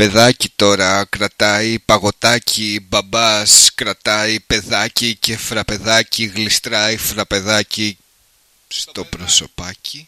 Παιδάκι τώρα κρατάει παγωτάκι, μπαμπάς κρατάει παιδάκι και φραπεδάκι γλιστράει φραπεδάκι στο προσωπάκι.